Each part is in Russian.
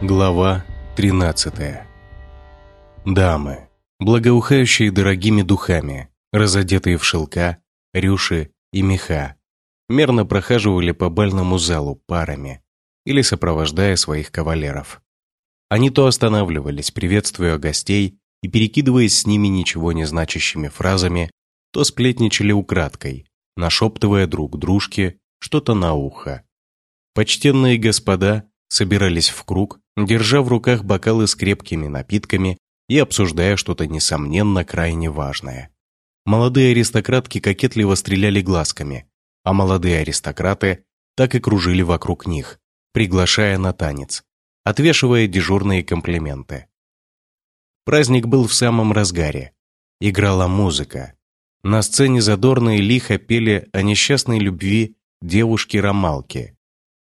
Глава 13 Дамы, благоухающие дорогими духами, разодетые в шелка, рюши и меха, мерно прохаживали по бальному залу парами или сопровождая своих кавалеров. Они то останавливались, приветствуя гостей и перекидываясь с ними ничего не значащими фразами, то сплетничали украдкой, нашептывая друг дружке что-то на ухо. Почтенные господа собирались в круг, держа в руках бокалы с крепкими напитками и обсуждая что-то несомненно крайне важное. Молодые аристократки кокетливо стреляли глазками, а молодые аристократы так и кружили вокруг них, приглашая на танец, отвешивая дежурные комплименты. Праздник был в самом разгаре. Играла музыка. На сцене задорно и лихо пели о несчастной любви девушки-ромалки.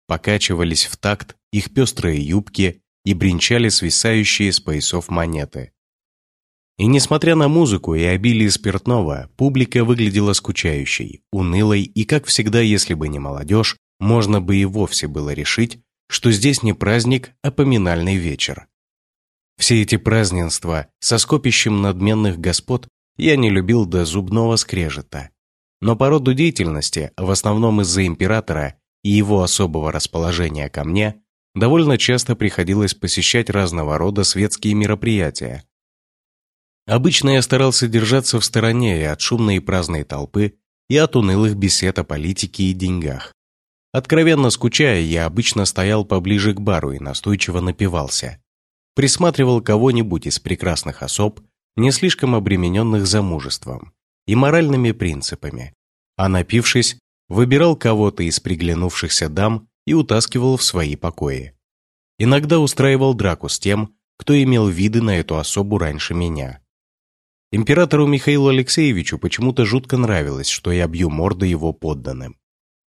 Покачивались в такт их пестрые юбки и бренчали свисающие с поясов монеты. И несмотря на музыку и обилие спиртного, публика выглядела скучающей, унылой, и, как всегда, если бы не молодежь, можно бы и вовсе было решить, что здесь не праздник, а поминальный вечер. Все эти празднества со скопищем надменных господ я не любил до зубного скрежета. Но по роду деятельности, в основном из-за императора и его особого расположения ко мне, довольно часто приходилось посещать разного рода светские мероприятия. Обычно я старался держаться в стороне и от шумной и праздной толпы, и от унылых бесед о политике и деньгах. Откровенно скучая, я обычно стоял поближе к бару и настойчиво напивался. Присматривал кого-нибудь из прекрасных особ, не слишком обремененных замужеством и моральными принципами, а напившись, выбирал кого-то из приглянувшихся дам и утаскивал в свои покои. Иногда устраивал драку с тем, кто имел виды на эту особу раньше меня. Императору Михаилу Алексеевичу почему-то жутко нравилось, что я бью морды его подданным.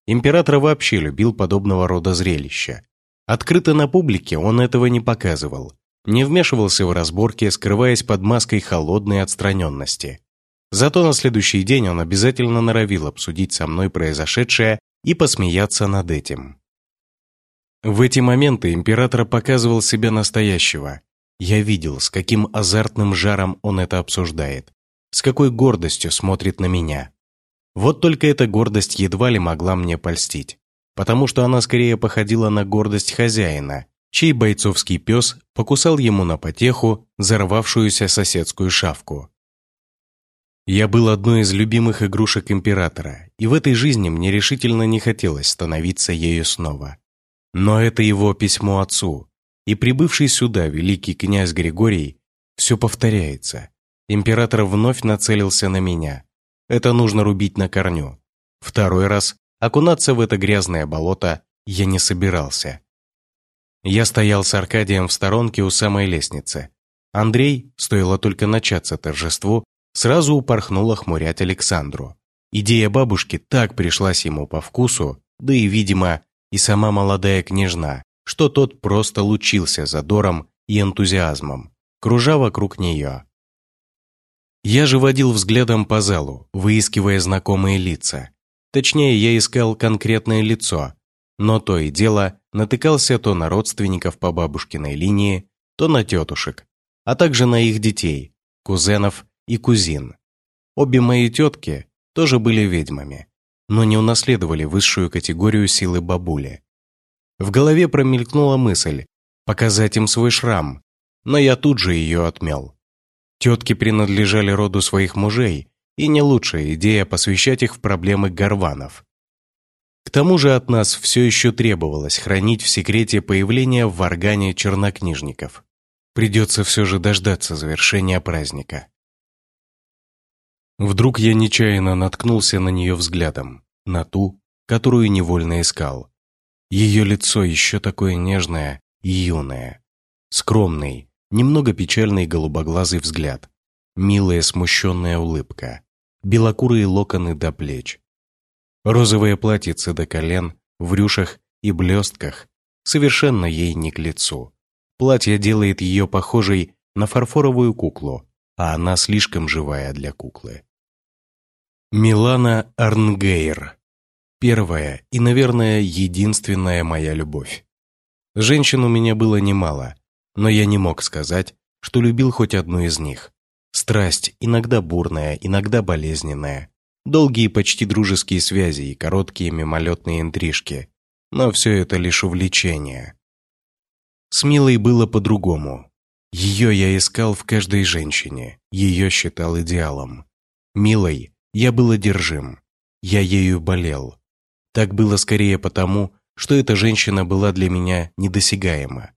Император вообще любил подобного рода зрелища. Открыто на публике он этого не показывал, не вмешивался в разборки, скрываясь под маской холодной отстраненности. Зато на следующий день он обязательно норовил обсудить со мной произошедшее и посмеяться над этим. В эти моменты император показывал себя настоящего. Я видел, с каким азартным жаром он это обсуждает, с какой гордостью смотрит на меня. Вот только эта гордость едва ли могла мне польстить, потому что она скорее походила на гордость хозяина, чей бойцовский пес покусал ему на потеху зарвавшуюся соседскую шавку. Я был одной из любимых игрушек императора, и в этой жизни мне решительно не хотелось становиться ею снова. Но это его письмо отцу, и прибывший сюда великий князь Григорий все повторяется. Император вновь нацелился на меня. Это нужно рубить на корню. Второй раз окунаться в это грязное болото я не собирался. Я стоял с Аркадием в сторонке у самой лестницы. Андрей, стоило только начаться торжеству, сразу упорхнул охмурять Александру. Идея бабушки так пришлась ему по вкусу, да и, видимо, и сама молодая княжна, что тот просто лучился задором и энтузиазмом, кружа вокруг нее. Я же водил взглядом по залу, выискивая знакомые лица. Точнее, я искал конкретное лицо, но то и дело натыкался то на родственников по бабушкиной линии, то на тетушек, а также на их детей, кузенов и кузин. Обе мои тетки тоже были ведьмами, но не унаследовали высшую категорию силы бабули. В голове промелькнула мысль показать им свой шрам, но я тут же ее отмел. Тетки принадлежали роду своих мужей, и не лучшая идея посвящать их в проблемы горванов. К тому же от нас все еще требовалось хранить в секрете появления в варгане чернокнижников. Придется все же дождаться завершения праздника. Вдруг я нечаянно наткнулся на нее взглядом, на ту, которую невольно искал. Ее лицо еще такое нежное и юное. Скромный, немного печальный голубоглазый взгляд, милая смущенная улыбка, белокурые локоны до плеч. Розовое платьице до колен, в рюшах и блестках, совершенно ей не к лицу. Платье делает ее похожей на фарфоровую куклу, а она слишком живая для куклы. Милана Арнгейр. Первая и, наверное, единственная моя любовь. Женщин у меня было немало, но я не мог сказать, что любил хоть одну из них. Страсть, иногда бурная, иногда болезненная. Долгие почти дружеские связи и короткие мимолетные интрижки. Но все это лишь увлечение. С Милой было по-другому. Ее я искал в каждой женщине, ее считал идеалом. Милой я был одержим, я ею болел. Так было скорее потому, что эта женщина была для меня недосягаема.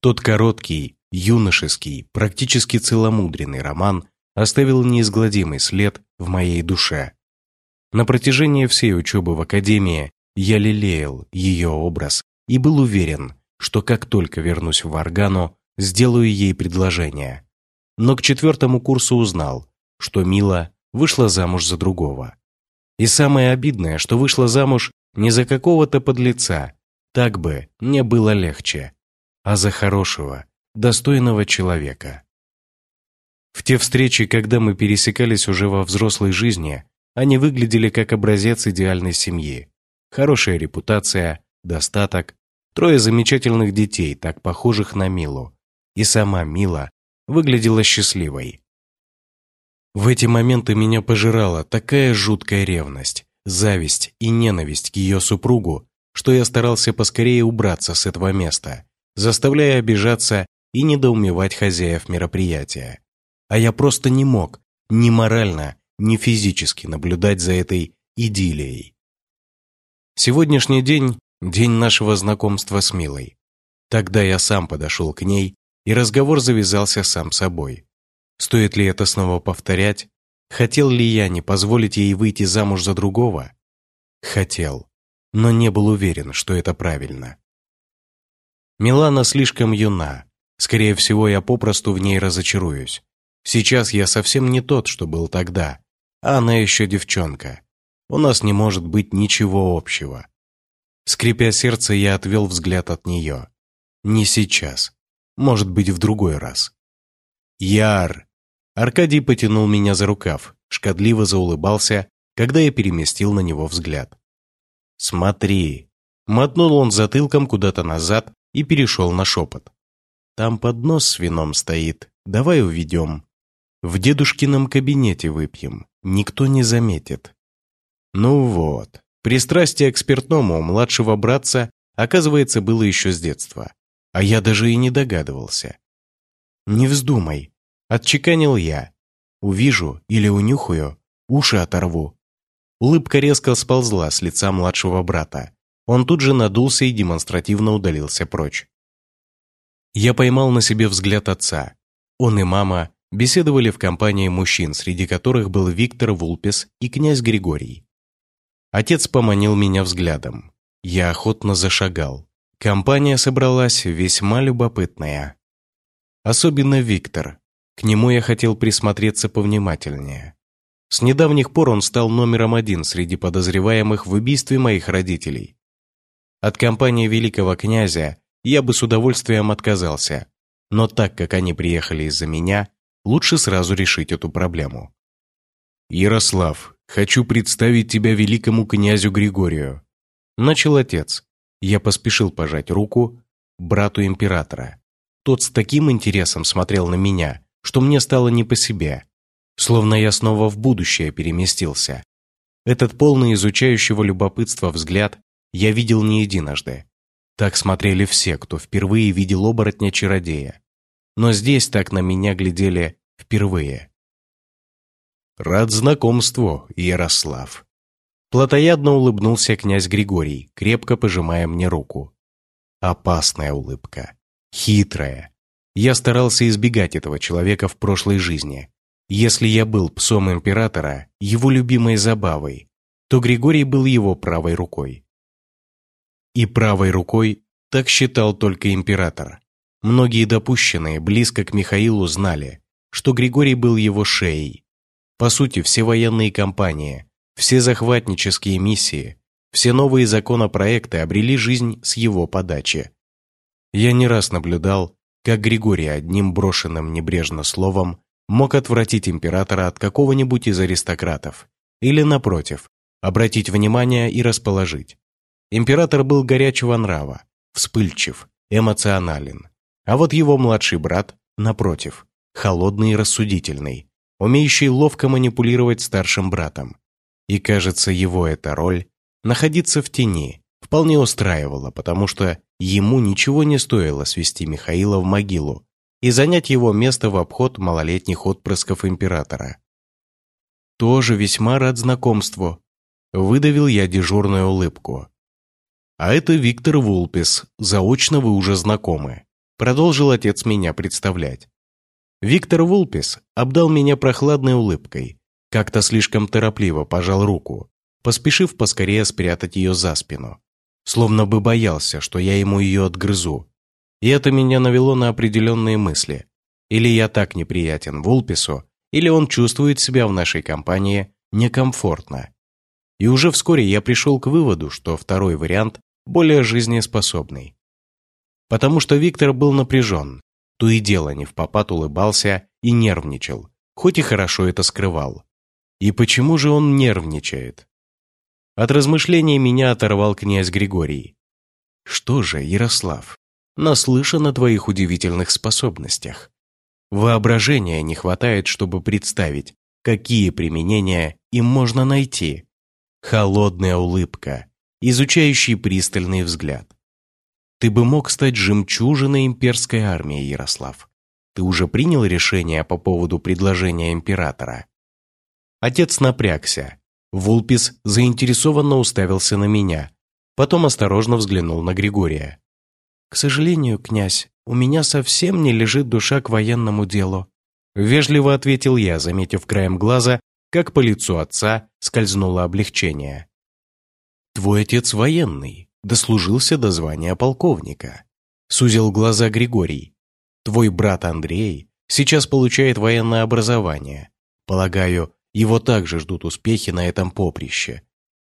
Тот короткий, юношеский, практически целомудренный роман оставил неизгладимый след в моей душе. На протяжении всей учебы в академии я лелеял ее образ и был уверен, что как только вернусь в Аргану, сделаю ей предложение. Но к четвертому курсу узнал, что Мила вышла замуж за другого. И самое обидное, что вышла замуж не за какого-то подлеца, так бы мне было легче, а за хорошего, достойного человека. В те встречи, когда мы пересекались уже во взрослой жизни, они выглядели как образец идеальной семьи. Хорошая репутация, достаток, трое замечательных детей, так похожих на Милу. И сама Мила выглядела счастливой. В эти моменты меня пожирала такая жуткая ревность, зависть и ненависть к ее супругу, что я старался поскорее убраться с этого места, заставляя обижаться и недоумевать хозяев мероприятия. А я просто не мог, ни морально, ни физически наблюдать за этой идиллией. Сегодняшний день – день нашего знакомства с Милой. Тогда я сам подошел к ней, и разговор завязался сам собой. Стоит ли это снова повторять? Хотел ли я не позволить ей выйти замуж за другого? Хотел, но не был уверен, что это правильно. Милана слишком юна. Скорее всего, я попросту в ней разочаруюсь. Сейчас я совсем не тот, что был тогда, а она еще девчонка. У нас не может быть ничего общего. Скрипя сердце, я отвел взгляд от нее. Не сейчас. Может быть, в другой раз. Яр! Аркадий потянул меня за рукав, шкодливо заулыбался, когда я переместил на него взгляд. «Смотри!» Мотнул он затылком куда-то назад и перешел на шепот. «Там поднос с вином стоит, давай уведем. В дедушкином кабинете выпьем, никто не заметит». Ну вот, пристрастие к спиртному у младшего братца, оказывается, было еще с детства. А я даже и не догадывался. «Не вздумай», — отчеканил я. «Увижу или унюхаю, уши оторву». Улыбка резко сползла с лица младшего брата. Он тут же надулся и демонстративно удалился прочь. Я поймал на себе взгляд отца. Он и мама беседовали в компании мужчин, среди которых был Виктор Вулпес и князь Григорий. Отец поманил меня взглядом. Я охотно зашагал. Компания собралась весьма любопытная. Особенно Виктор. К нему я хотел присмотреться повнимательнее. С недавних пор он стал номером один среди подозреваемых в убийстве моих родителей. От компании великого князя я бы с удовольствием отказался, но так как они приехали из-за меня, лучше сразу решить эту проблему. «Ярослав, хочу представить тебя великому князю Григорию», начал отец. Я поспешил пожать руку брату императора. Тот с таким интересом смотрел на меня, что мне стало не по себе. Словно я снова в будущее переместился. Этот полный изучающего любопытства взгляд я видел не единожды. Так смотрели все, кто впервые видел оборотня-чародея. Но здесь так на меня глядели впервые. «Рад знакомству, Ярослав». Платоядно улыбнулся князь Григорий, крепко пожимая мне руку. Опасная улыбка. Хитрая. Я старался избегать этого человека в прошлой жизни. Если я был псом императора, его любимой забавой, то Григорий был его правой рукой. И правой рукой так считал только император. Многие допущенные близко к Михаилу знали, что Григорий был его шеей. По сути, все военные кампании, все захватнические миссии, все новые законопроекты обрели жизнь с его подачи. Я не раз наблюдал, как Григорий одним брошенным небрежно словом мог отвратить императора от какого-нибудь из аристократов, или, напротив, обратить внимание и расположить. Император был горячего нрава, вспыльчив, эмоционален. А вот его младший брат, напротив, холодный и рассудительный, умеющий ловко манипулировать старшим братом. И кажется, его эта роль находиться в тени вполне устраивала, потому что ему ничего не стоило свести Михаила в могилу и занять его место в обход малолетних отпрысков императора. «Тоже весьма рад знакомству», – выдавил я дежурную улыбку. «А это Виктор Вулпис, заочно вы уже знакомы», – продолжил отец меня представлять. Виктор Вулпис обдал меня прохладной улыбкой, как-то слишком торопливо пожал руку, поспешив поскорее спрятать ее за спину. Словно бы боялся, что я ему ее отгрызу. И это меня навело на определенные мысли. Или я так неприятен Вулпису, или он чувствует себя в нашей компании некомфортно. И уже вскоре я пришел к выводу, что второй вариант более жизнеспособный. Потому что Виктор был напряжен, то и дело не в попад улыбался и нервничал, хоть и хорошо это скрывал. И почему же он нервничает? От размышлений меня оторвал князь Григорий. Что же, Ярослав, наслышан о твоих удивительных способностях. Воображения не хватает, чтобы представить, какие применения им можно найти. Холодная улыбка, изучающий пристальный взгляд. Ты бы мог стать жемчужиной имперской армии, Ярослав. Ты уже принял решение по поводу предложения императора? Отец напрягся. Вулпис заинтересованно уставился на меня. Потом осторожно взглянул на Григория. «К сожалению, князь, у меня совсем не лежит душа к военному делу», вежливо ответил я, заметив краем глаза, как по лицу отца скользнуло облегчение. «Твой отец военный, дослужился до звания полковника», сузил глаза Григорий. «Твой брат Андрей сейчас получает военное образование. Полагаю, его также ждут успехи на этом поприще.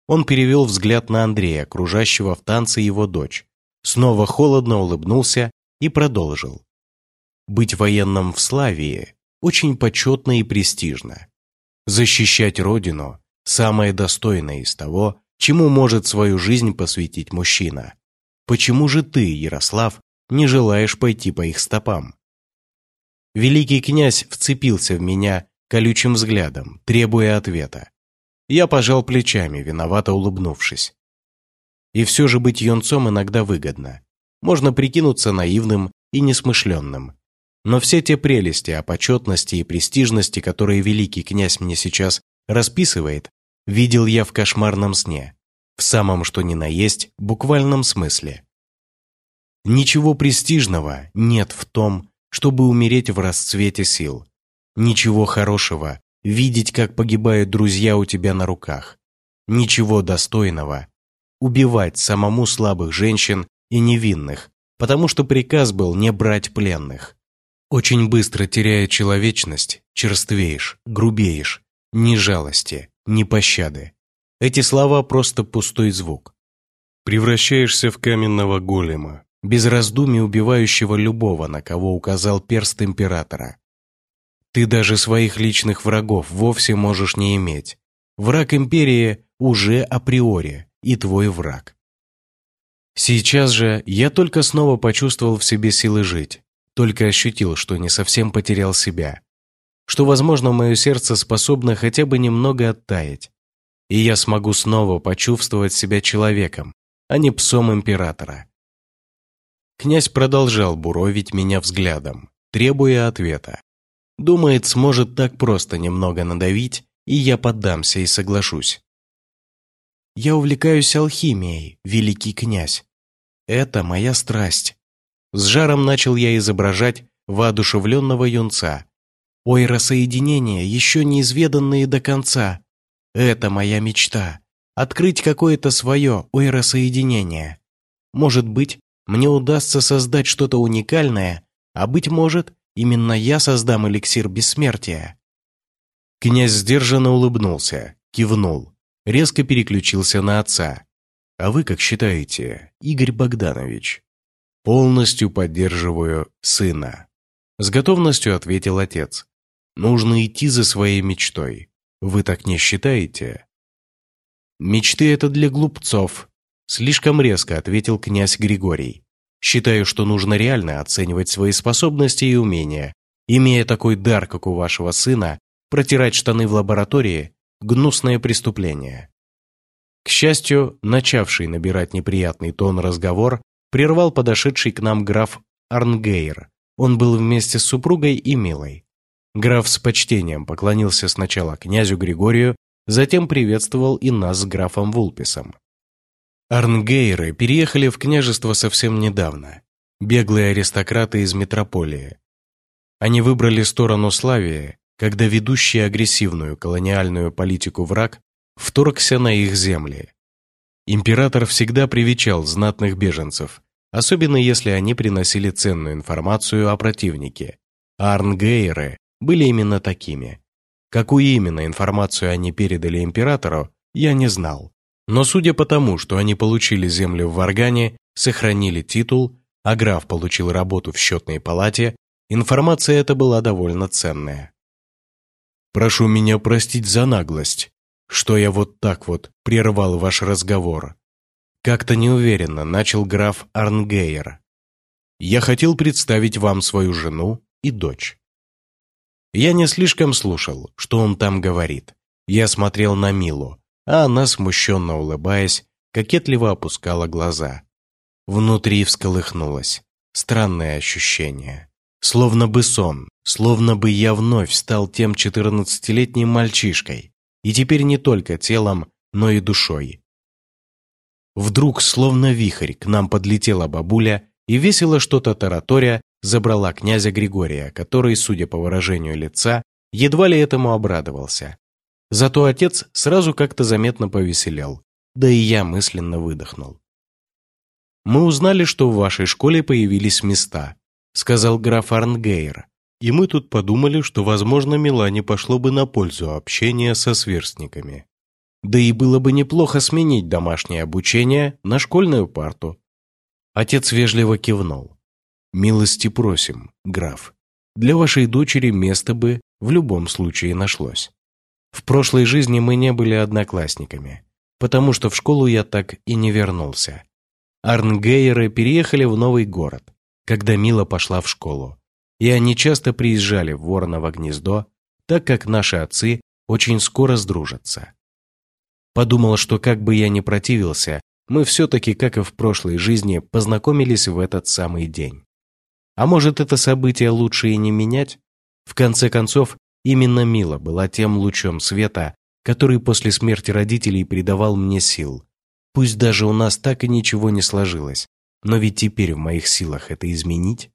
Он перевел взгляд на Андрея, окружающего в танце его дочь. Снова холодно улыбнулся и продолжил. Быть военным в Славии очень почетно и престижно. Защищать родину – самое достойное из того, чему может свою жизнь посвятить мужчина. Почему же ты, Ярослав, не желаешь пойти по их стопам? Великий князь вцепился в меня колючим взглядом, требуя ответа. Я пожал плечами, виновато улыбнувшись. И все же быть юнцом иногда выгодно. Можно прикинуться наивным и несмышленным. Но все те прелести о почетности и престижности, которые великий князь мне сейчас расписывает, видел я в кошмарном сне, в самом что ни на есть буквальном смысле. Ничего престижного нет в том, чтобы умереть в расцвете сил, Ничего хорошего видеть, как погибают друзья у тебя на руках. Ничего достойного убивать самому слабых женщин и невинных, потому что приказ был не брать пленных. Очень быстро теряя человечность, черствеешь, грубеешь, ни жалости, ни пощады. Эти слова просто пустой звук. Превращаешься в каменного голема, без раздумий убивающего любого, на кого указал перст императора. Ты даже своих личных врагов вовсе можешь не иметь. Враг империи уже априори и твой враг. Сейчас же я только снова почувствовал в себе силы жить, только ощутил, что не совсем потерял себя, что, возможно, мое сердце способно хотя бы немного оттаять, и я смогу снова почувствовать себя человеком, а не псом императора. Князь продолжал буровить меня взглядом, требуя ответа. Думает, сможет так просто немного надавить, и я поддамся и соглашусь. Я увлекаюсь алхимией, великий князь. Это моя страсть. С жаром начал я изображать воодушевленного юнца. Ой, рассоединение, еще неизведанные до конца. Это моя мечта. Открыть какое-то свое ой, рассоединение. Может быть, мне удастся создать что-то уникальное, а быть может, Именно я создам эликсир бессмертия». Князь сдержанно улыбнулся, кивнул, резко переключился на отца. «А вы как считаете, Игорь Богданович?» «Полностью поддерживаю сына», — с готовностью ответил отец. «Нужно идти за своей мечтой. Вы так не считаете?» «Мечты — это для глупцов», — слишком резко ответил князь Григорий. Считаю, что нужно реально оценивать свои способности и умения. Имея такой дар, как у вашего сына, протирать штаны в лаборатории – гнусное преступление. К счастью, начавший набирать неприятный тон разговор прервал подошедший к нам граф Арнгейр. Он был вместе с супругой и Милой. Граф с почтением поклонился сначала князю Григорию, затем приветствовал и нас с графом Вулписом. Арнгейры переехали в княжество совсем недавно. Беглые аристократы из метрополии. Они выбрали сторону Славии, когда ведущий агрессивную колониальную политику враг вторгся на их земли. Император всегда привечал знатных беженцев, особенно если они приносили ценную информацию о противнике. А Арнгейры были именно такими. Какую именно информацию они передали императору, я не знал. Но судя по тому, что они получили землю в Варгане, сохранили титул, а граф получил работу в счетной палате, информация эта была довольно ценная. «Прошу меня простить за наглость, что я вот так вот прервал ваш разговор. Как-то неуверенно начал граф Арнгейер. Я хотел представить вам свою жену и дочь. Я не слишком слушал, что он там говорит. Я смотрел на Милу, а она, смущенно улыбаясь, кокетливо опускала глаза. Внутри всколыхнулось. Странное ощущение. Словно бы сон, словно бы я вновь стал тем четырнадцатилетним мальчишкой, и теперь не только телом, но и душой. Вдруг, словно вихрь, к нам подлетела бабуля и весело что-то тараторя забрала князя Григория, который, судя по выражению лица, едва ли этому обрадовался. Зато отец сразу как-то заметно повеселел, да и я мысленно выдохнул. «Мы узнали, что в вашей школе появились места», сказал граф Арнгейр, и мы тут подумали, что, возможно, Милане пошло бы на пользу общения со сверстниками. Да и было бы неплохо сменить домашнее обучение на школьную парту. Отец вежливо кивнул. «Милости просим, граф. Для вашей дочери место бы в любом случае нашлось. В прошлой жизни мы не были одноклассниками, потому что в школу я так и не вернулся. Арнгейеры переехали в новый город, когда Мила пошла в школу и они часто приезжали в Вороново гнездо, так как наши отцы очень скоро сдружатся. Подумал, что как бы я ни противился, мы все-таки, как и в прошлой жизни, познакомились в этот самый день. А может, это событие лучше и не менять? В конце концов, именно Мила была тем лучом света, который после смерти родителей придавал мне сил. Пусть даже у нас так и ничего не сложилось, но ведь теперь в моих силах это изменить.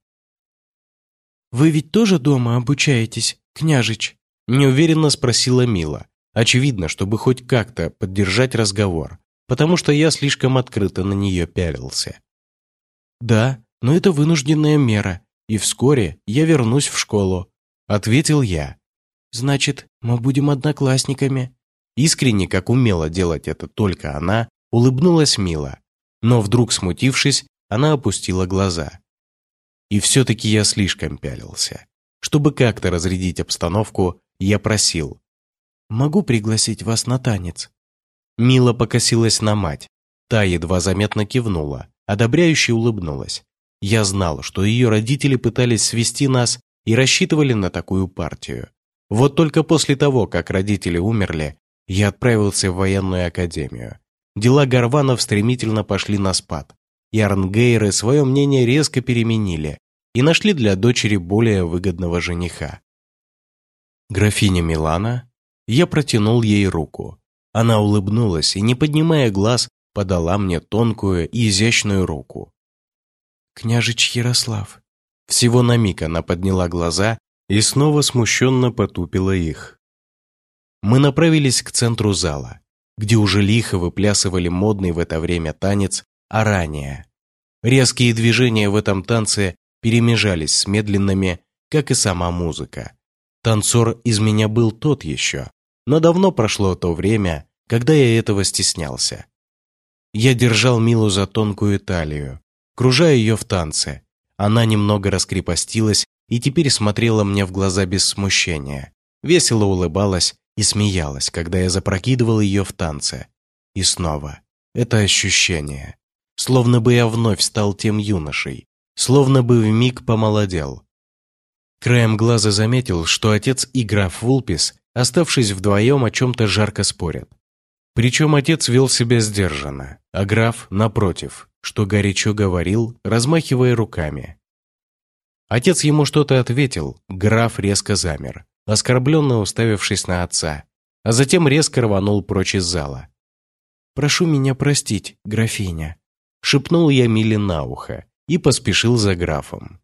«Вы ведь тоже дома обучаетесь, княжич?» Неуверенно спросила Мила. Очевидно, чтобы хоть как-то поддержать разговор, потому что я слишком открыто на нее пялился. «Да, но это вынужденная мера, и вскоре я вернусь в школу», ответил я. «Значит, мы будем одноклассниками». Искренне, как умела делать это только она, улыбнулась Мила. Но вдруг, смутившись, она опустила глаза. И все-таки я слишком пялился. Чтобы как-то разрядить обстановку, я просил. «Могу пригласить вас на танец?» Мила покосилась на мать. Та едва заметно кивнула, одобряюще улыбнулась. Я знал, что ее родители пытались свести нас и рассчитывали на такую партию. Вот только после того, как родители умерли, я отправился в военную академию. Дела Гарванов стремительно пошли на спад и Арнгейры свое мнение резко переменили и нашли для дочери более выгодного жениха. Графиня Милана, я протянул ей руку. Она улыбнулась и, не поднимая глаз, подала мне тонкую и изящную руку. «Княжич Ярослав». Всего на миг она подняла глаза и снова смущенно потупила их. Мы направились к центру зала, где уже лихо выплясывали модный в это время танец а ранее. Резкие движения в этом танце перемежались с медленными, как и сама музыка. Танцор из меня был тот еще, но давно прошло то время, когда я этого стеснялся. Я держал Милу за тонкую талию, кружая ее в танце. Она немного раскрепостилась и теперь смотрела мне в глаза без смущения, весело улыбалась и смеялась, когда я запрокидывал ее в танце. И снова это ощущение словно бы я вновь стал тем юношей, словно бы вмиг помолодел. Краем глаза заметил, что отец и граф Вулпис, оставшись вдвоем, о чем-то жарко спорят. Причем отец вел себя сдержанно, а граф, напротив, что горячо говорил, размахивая руками. Отец ему что-то ответил, граф резко замер, оскорбленно уставившись на отца, а затем резко рванул прочь из зала. «Прошу меня простить, графиня», — шепнул я Миле на ухо и поспешил за графом.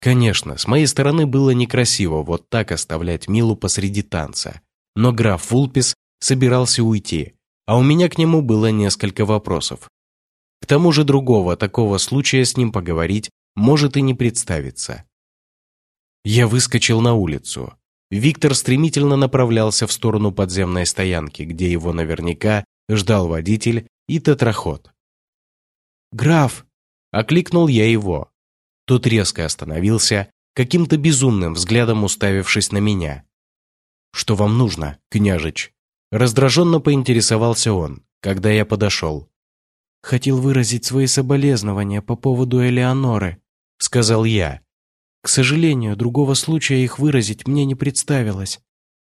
Конечно, с моей стороны было некрасиво вот так оставлять Милу посреди танца, но граф Фулпис собирался уйти, а у меня к нему было несколько вопросов. К тому же другого такого случая с ним поговорить может и не представиться. Я выскочил на улицу. Виктор стремительно направлялся в сторону подземной стоянки, где его наверняка ждал водитель и тетраход. «Граф!» – окликнул я его, тот резко остановился, каким-то безумным взглядом уставившись на меня. «Что вам нужно, княжич?» Раздраженно поинтересовался он, когда я подошел. «Хотел выразить свои соболезнования по поводу Элеоноры», — сказал я. «К сожалению, другого случая их выразить мне не представилось».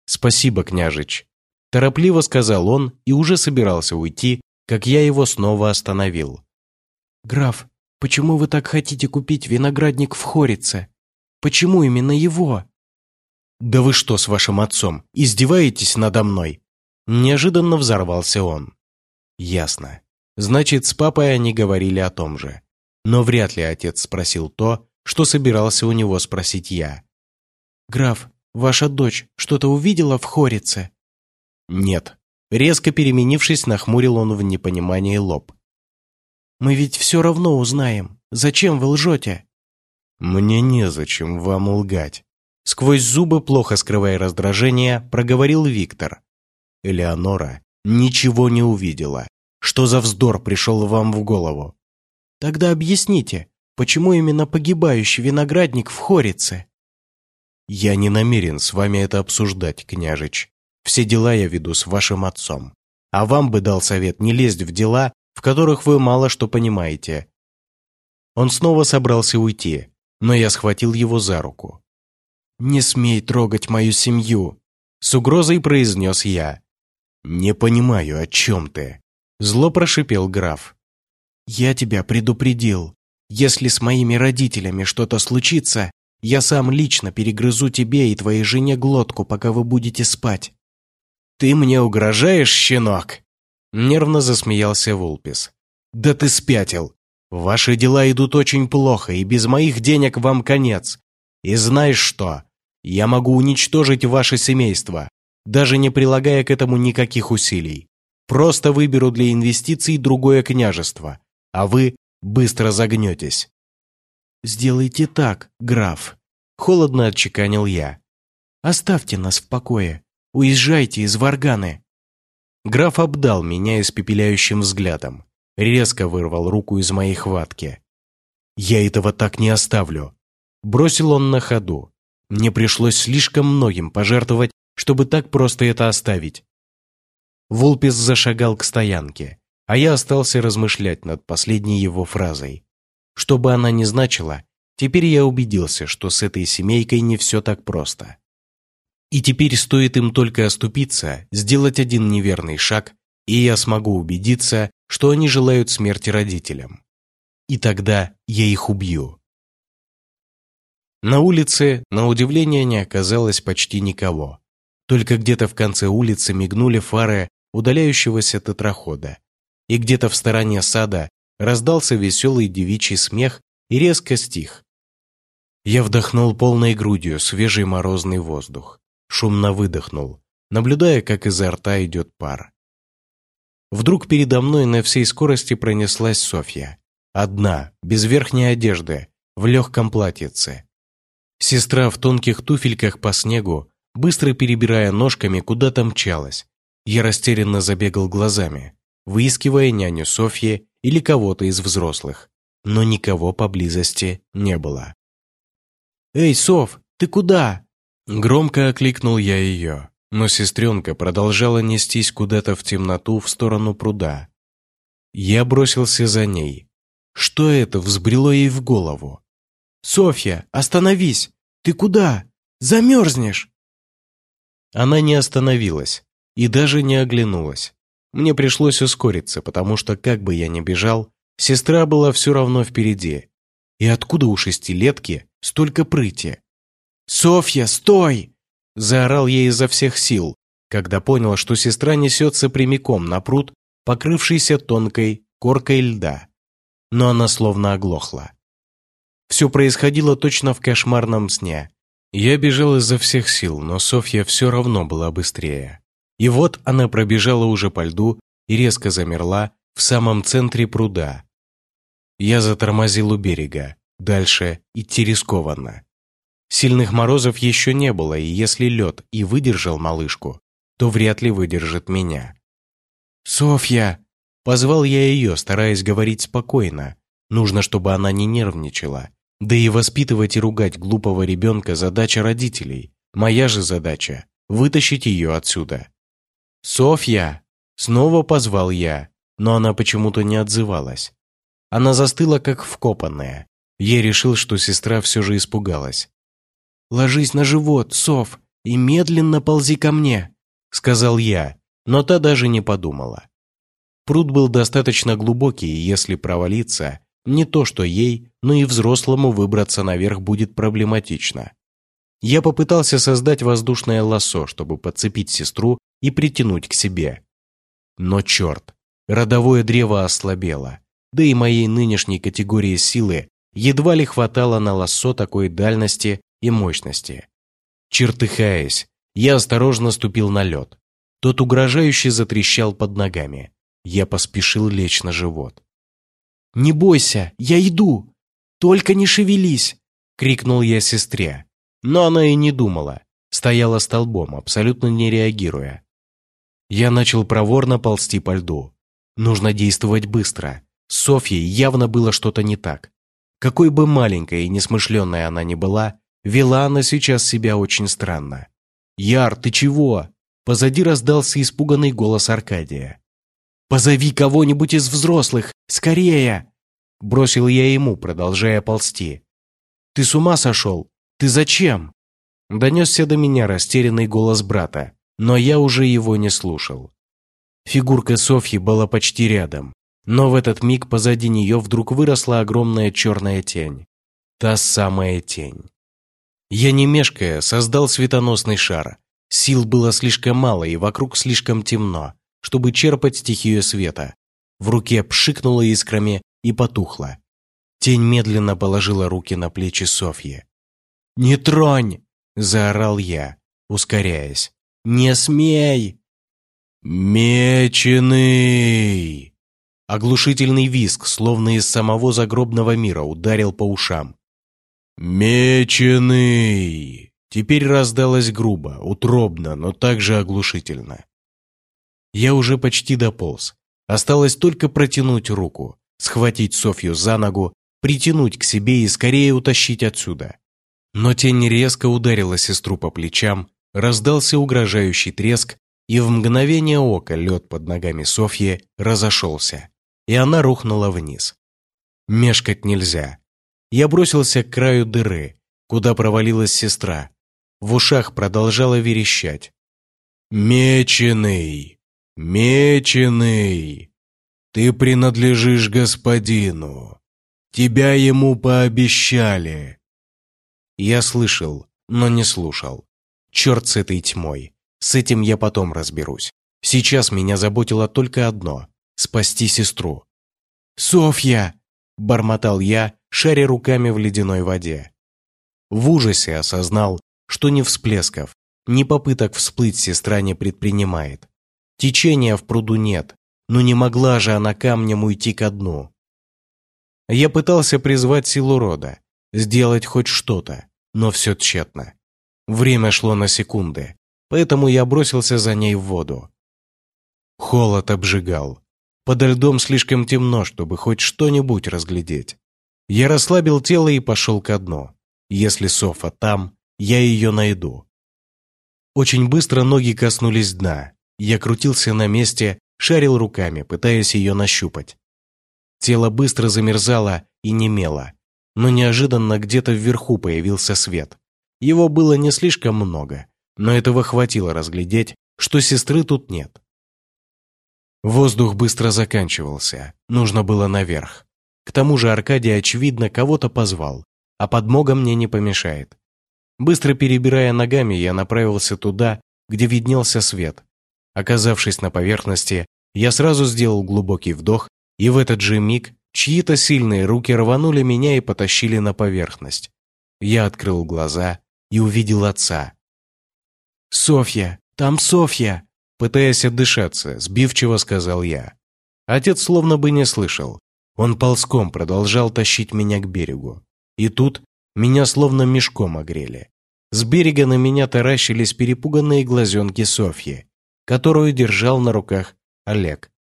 «Спасибо, княжич», — торопливо сказал он и уже собирался уйти, как я его снова остановил. «Граф, Почему вы так хотите купить виноградник в Хорице? Почему именно его?» «Да вы что с вашим отцом, издеваетесь надо мной?» Неожиданно взорвался он. «Ясно. Значит, с папой они говорили о том же. Но вряд ли отец спросил то, что собирался у него спросить я. «Граф, ваша дочь что-то увидела в Хорице?» «Нет». Резко переменившись, нахмурил он в непонимании лоб. Мы ведь все равно узнаем. Зачем вы лжете?» «Мне незачем вам лгать». Сквозь зубы, плохо скрывая раздражение, проговорил Виктор. «Элеонора ничего не увидела. Что за вздор пришел вам в голову?» «Тогда объясните, почему именно погибающий виноградник в Хорице?» «Я не намерен с вами это обсуждать, княжич. Все дела я веду с вашим отцом. А вам бы дал совет не лезть в дела, в которых вы мало что понимаете». Он снова собрался уйти, но я схватил его за руку. «Не смей трогать мою семью», — с угрозой произнес я. «Не понимаю, о чем ты», — зло прошипел граф. «Я тебя предупредил. Если с моими родителями что-то случится, я сам лично перегрызу тебе и твоей жене глотку, пока вы будете спать». «Ты мне угрожаешь, щенок?» Нервно засмеялся Вулпис. «Да ты спятил! Ваши дела идут очень плохо, и без моих денег вам конец. И знаешь что? Я могу уничтожить ваше семейство, даже не прилагая к этому никаких усилий. Просто выберу для инвестиций другое княжество, а вы быстро загнетесь». «Сделайте так, граф», — холодно отчеканил я. «Оставьте нас в покое. Уезжайте из Варганы». Граф обдал меня испепеляющим взглядом, резко вырвал руку из моей хватки. «Я этого так не оставлю!» Бросил он на ходу. Мне пришлось слишком многим пожертвовать, чтобы так просто это оставить. Вулпис зашагал к стоянке, а я остался размышлять над последней его фразой. Что бы она ни значила, теперь я убедился, что с этой семейкой не все так просто. И теперь стоит им только оступиться, сделать один неверный шаг, и я смогу убедиться, что они желают смерти родителям. И тогда я их убью. На улице, на удивление, не оказалось почти никого. Только где-то в конце улицы мигнули фары удаляющегося тетрахода. И где-то в стороне сада раздался веселый девичий смех и резко стих. Я вдохнул полной грудью свежий морозный воздух шумно выдохнул, наблюдая, как изо рта идет пар. Вдруг передо мной на всей скорости пронеслась Софья. Одна, без верхней одежды, в легком платьице. Сестра в тонких туфельках по снегу, быстро перебирая ножками, куда-то мчалась. Я растерянно забегал глазами, выискивая няню Софьи или кого-то из взрослых. Но никого поблизости не было. «Эй, Соф, ты куда?» Громко окликнул я ее, но сестренка продолжала нестись куда-то в темноту в сторону пруда. Я бросился за ней. Что это взбрело ей в голову? «Софья, остановись! Ты куда? Замерзнешь!» Она не остановилась и даже не оглянулась. Мне пришлось ускориться, потому что, как бы я ни бежал, сестра была все равно впереди. И откуда у шестилетки столько прыти? «Софья, стой!» Заорал я изо всех сил, когда понял, что сестра несется прямиком на пруд, покрывшийся тонкой коркой льда. Но она словно оглохла. Все происходило точно в кошмарном сне. Я бежал изо всех сил, но Софья все равно была быстрее. И вот она пробежала уже по льду и резко замерла в самом центре пруда. Я затормозил у берега, дальше идти рискованно. Сильных морозов еще не было, и если лед и выдержал малышку, то вряд ли выдержит меня. «Софья!» Позвал я ее, стараясь говорить спокойно. Нужно, чтобы она не нервничала. Да и воспитывать и ругать глупого ребенка задача родителей. Моя же задача – вытащить ее отсюда. «Софья!» Снова позвал я, но она почему-то не отзывалась. Она застыла, как вкопанная. Я решил, что сестра все же испугалась. «Ложись на живот, Соф, и медленно ползи ко мне», — сказал я, но та даже не подумала. Пруд был достаточно глубокий, и если провалиться, не то что ей, но и взрослому выбраться наверх будет проблематично. Я попытался создать воздушное лассо, чтобы подцепить сестру и притянуть к себе. Но черт, родовое древо ослабело, да и моей нынешней категории силы едва ли хватало на лассо такой дальности и мощности. Чертыхаясь, я осторожно ступил на лед. Тот угрожающе затрещал под ногами. Я поспешил лечь на живот. «Не бойся, я иду! Только не шевелись!» — крикнул я сестре. Но она и не думала, стояла столбом, абсолютно не реагируя. Я начал проворно ползти по льду. Нужно действовать быстро. С Софьей явно было что-то не так. Какой бы маленькой и несмышленной она ни была, Вела она сейчас себя очень странно. «Яр, ты чего?» Позади раздался испуганный голос Аркадия. «Позови кого-нибудь из взрослых! Скорее!» Бросил я ему, продолжая ползти. «Ты с ума сошел? Ты зачем?» Донесся до меня растерянный голос брата, но я уже его не слушал. Фигурка Софьи была почти рядом, но в этот миг позади нее вдруг выросла огромная черная тень. Та самая тень. Я не мешкая создал светоносный шар. Сил было слишком мало и вокруг слишком темно, чтобы черпать стихию света. В руке пшикнуло искрами и потухло. Тень медленно положила руки на плечи Софьи. «Не тронь!» – заорал я, ускоряясь. «Не смей!» «Меченый!» Оглушительный виск, словно из самого загробного мира, ударил по ушам. «Меченый!» Теперь раздалось грубо, утробно, но также оглушительно. Я уже почти дополз. Осталось только протянуть руку, схватить Софью за ногу, притянуть к себе и скорее утащить отсюда. Но тень резко ударила сестру по плечам, раздался угрожающий треск, и в мгновение ока лед под ногами Софьи разошелся, и она рухнула вниз. Мешкать нельзя, я бросился к краю дыры, куда провалилась сестра. В ушах продолжала верещать. «Меченый! Меченый! Ты принадлежишь господину! Тебя ему пообещали!» Я слышал, но не слушал. Черт с этой тьмой. С этим я потом разберусь. Сейчас меня заботило только одно — спасти сестру. «Софья!» – бормотал я, шаря руками в ледяной воде. В ужасе осознал, что ни всплесков, ни попыток всплыть сестра не предпринимает. Течения в пруду нет, но не могла же она камнем уйти ко дну. Я пытался призвать силу рода, сделать хоть что-то, но все тщетно. Время шло на секунды, поэтому я бросился за ней в воду. Холод обжигал. Подо льдом слишком темно, чтобы хоть что-нибудь разглядеть. Я расслабил тело и пошел ко дну. Если Софа там, я ее найду. Очень быстро ноги коснулись дна. Я крутился на месте, шарил руками, пытаясь ее нащупать. Тело быстро замерзало и немело. Но неожиданно где-то вверху появился свет. Его было не слишком много, но этого хватило разглядеть, что сестры тут нет. Воздух быстро заканчивался, нужно было наверх. К тому же Аркадий, очевидно, кого-то позвал, а подмога мне не помешает. Быстро перебирая ногами, я направился туда, где виднелся свет. Оказавшись на поверхности, я сразу сделал глубокий вдох, и в этот же миг чьи-то сильные руки рванули меня и потащили на поверхность. Я открыл глаза и увидел отца. «Софья! Там Софья!» Пытаясь отдышаться, сбивчиво сказал я. Отец словно бы не слышал. Он ползком продолжал тащить меня к берегу. И тут меня словно мешком огрели. С берега на меня таращились перепуганные глазенки Софьи, которую держал на руках Олег.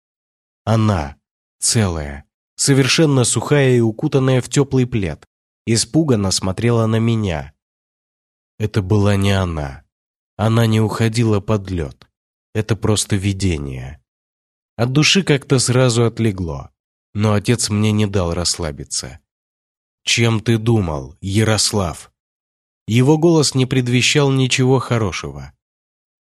Она, целая, совершенно сухая и укутанная в теплый плед, испуганно смотрела на меня. Это была не она. Она не уходила под лед. Это просто видение. От души как-то сразу отлегло, но отец мне не дал расслабиться. «Чем ты думал, Ярослав?» Его голос не предвещал ничего хорошего.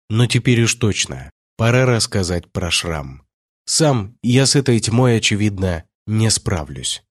Но теперь уж точно, пора рассказать про шрам. Сам я с этой тьмой, очевидно, не справлюсь.